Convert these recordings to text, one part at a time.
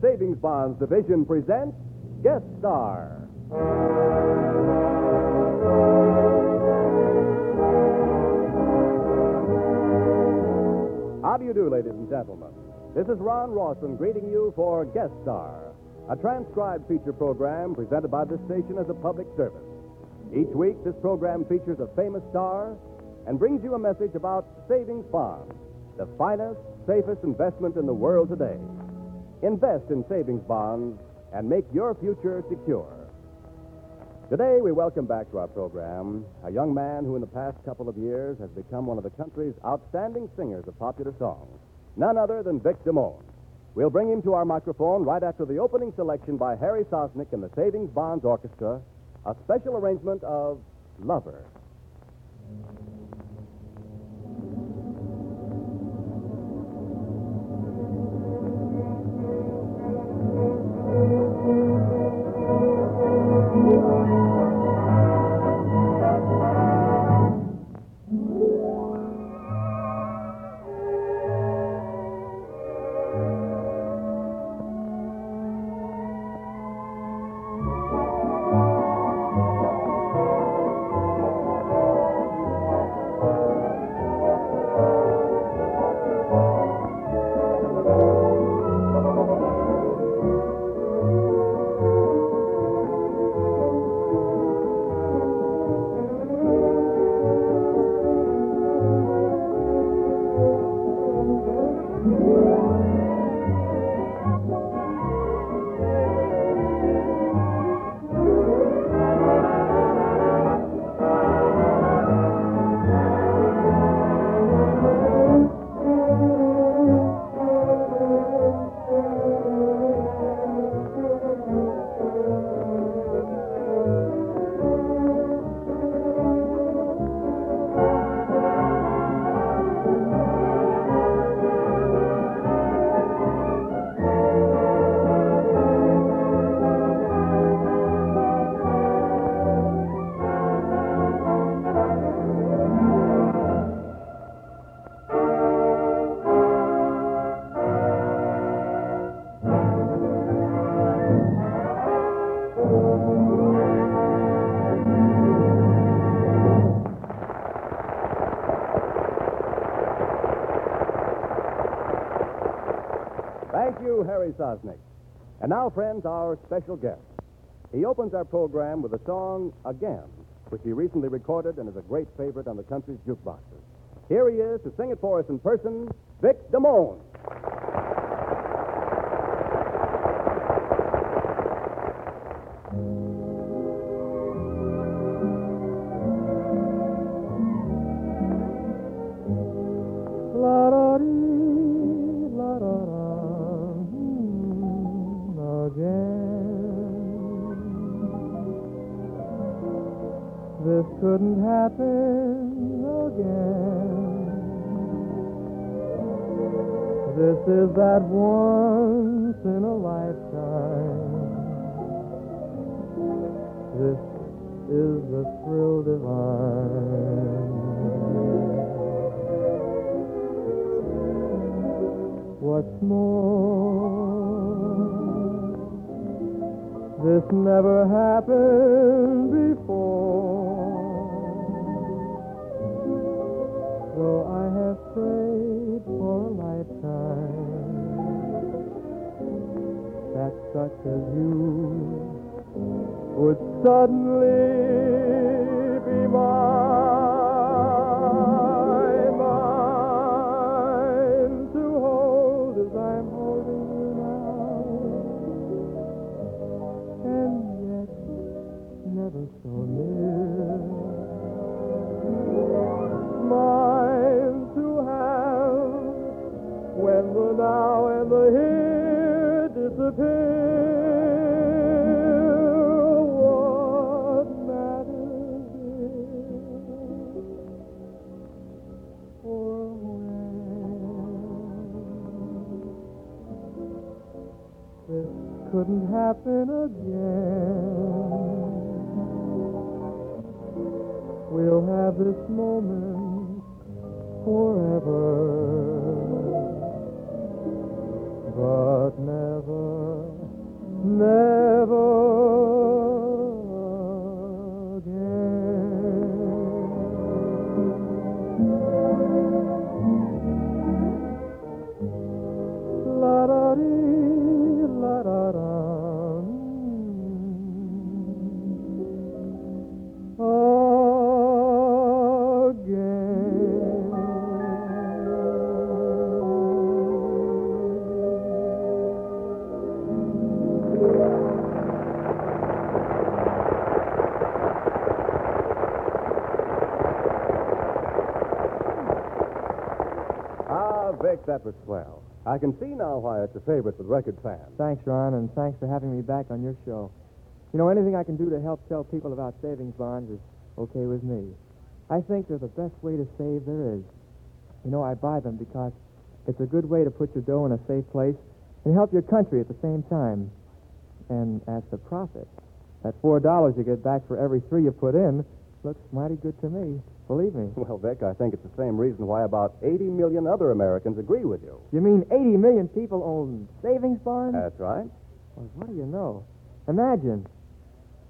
Savings Bonds Division presents Guest Star. How do you do, ladies and gentlemen? This is Ron Rawson greeting you for Guest Star, a transcribed feature program presented by this station as a public service. Each week, this program features a famous star and brings you a message about savings bonds, the finest, safest investment in the world today. Invest in savings bonds and make your future secure. Today, we welcome back to our program a young man who, in the past couple of years, has become one of the country's outstanding singers of popular songs. None other than Vic Damone. We'll bring him to our microphone right after the opening selection by Harry Sosnick and the Savings Bonds Orchestra, a special arrangement of Lover. Harry Sosnick. And now, friends, our special guest. He opens our program with a song, Again, which he recently recorded and is a great favorite on the country's jukeboxes. Here he is to sing it for us in person, Vic Damone. Is that once in a lifetime. This is the thrill divine. What's more, this never happened before. Such as you would suddenly be mine, mine to hold as I'm holding you now, and yet never so near. Mine to have when the now and the here disappear. Couldn't happen again. We'll have this moment forever. but never, never that was swell. I can see now why it's a favorite with record fans. Thanks, Ron, and thanks for having me back on your show. You know, anything I can do to help tell people about savings bonds is okay with me. I think they're the best way to save there is. You know, I buy them because it's a good way to put your dough in a safe place and help your country at the same time. And as to profit, that four dollars you get back for every three you put in looks mighty good to me. Believe me. Well, Vic, I think it's the same reason why about 80 million other Americans agree with you. You mean 80 million people own savings bonds? That's right. Well, what do you know? Imagine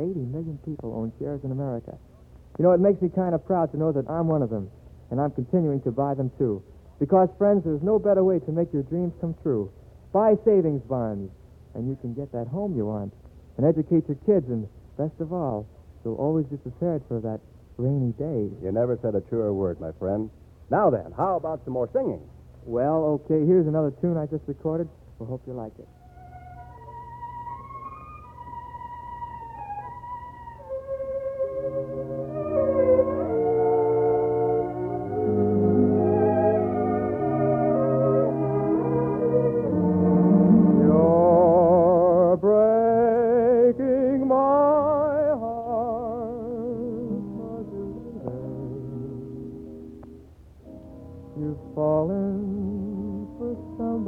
80 million people own shares in America. You know, it makes me kind of proud to know that I'm one of them, and I'm continuing to buy them too. Because, friends, there's no better way to make your dreams come true. Buy savings bonds, and you can get that home you want, and educate your kids, and best of all, you'll always be prepared for that rainy day. You never said a truer word, my friend. Now then, how about some more singing? Well, okay, here's another tune I just recorded. We hope you like it.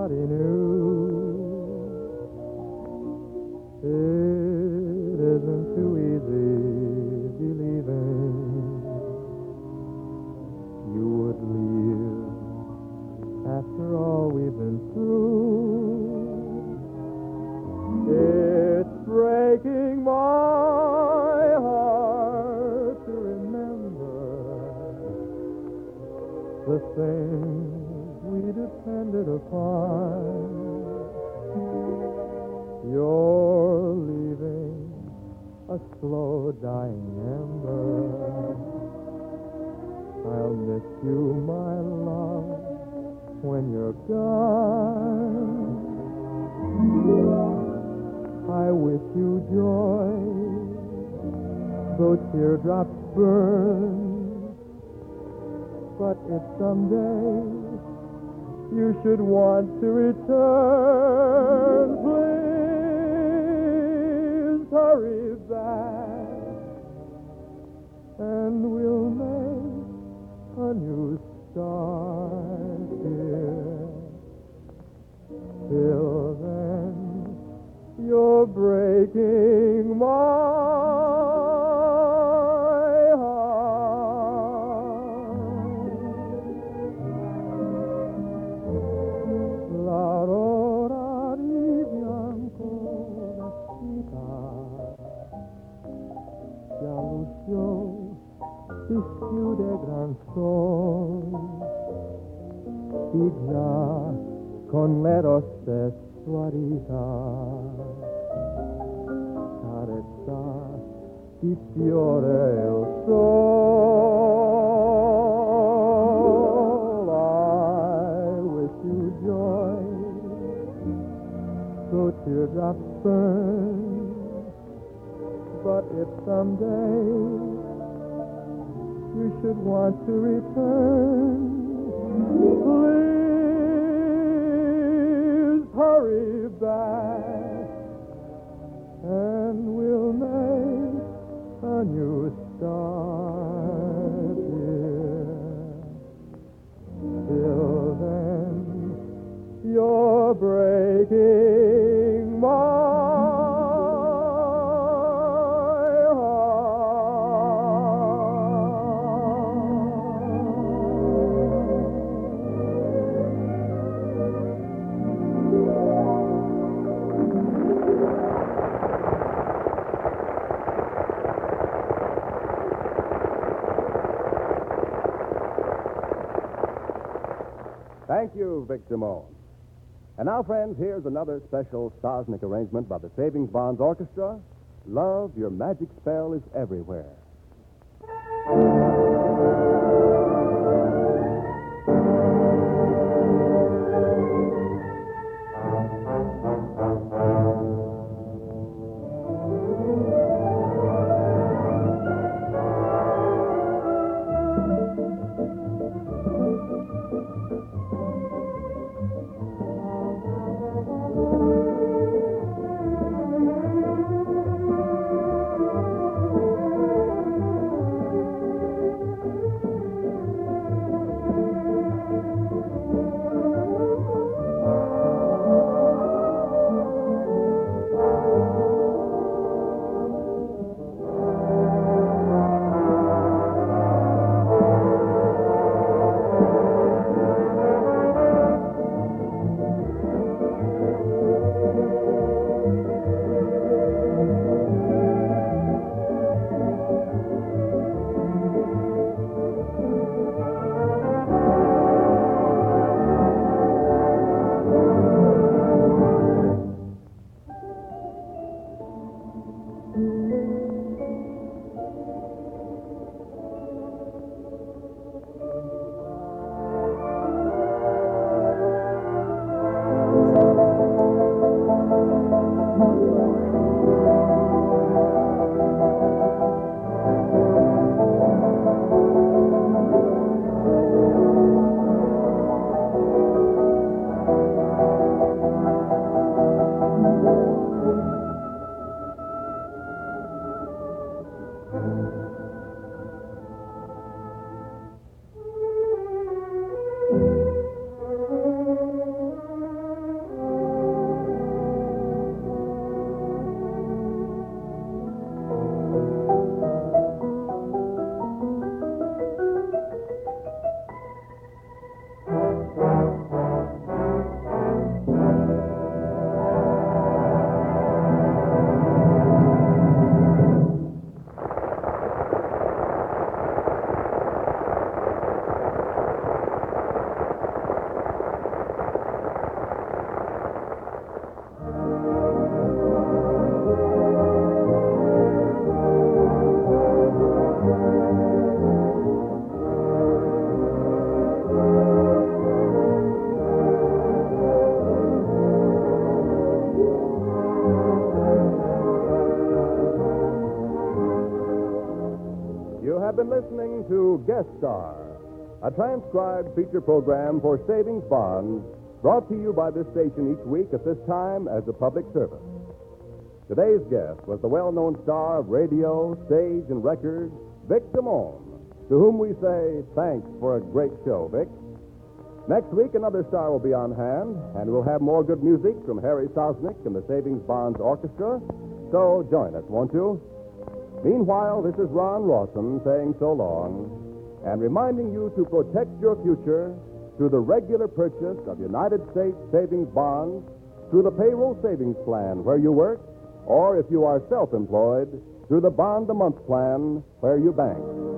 Somebody new. It isn't too easy believing you would leave after all we've been through. It's breaking my heart to remember the things we depended upon. You're leaving a slow dying ember. I'll miss you, my love, when you're gone. I wish you joy, though teardrops burn. But if someday you should want to return, please hurry back, and we'll make a new start here. Till then, you're breaking my fiore il sol. I wish you joy, though teardrops burn. But if someday you should want to return, please hurry back, a new start here. Till then, you're breaking Thank you, Vic Damone. And now, friends, here's another special Sosnick arrangement by the Savings Bonds Orchestra. Love, your magic spell is everywhere. Guest Star, a transcribed feature program for savings bonds brought to you by this station each week at this time as a public service. Today's guest was the well known star of radio, stage, and records, Vic Damone, to whom we say thanks for a great show, Vic. Next week, another star will be on hand, and we'll have more good music from Harry Sosnick and the Savings Bonds Orchestra. So join us, won't you? Meanwhile, this is Ron Rawson saying so long and reminding you to protect your future through the regular purchase of United States savings bonds through the payroll savings plan where you work, or if you are self employed, through the bond a month plan where you bank.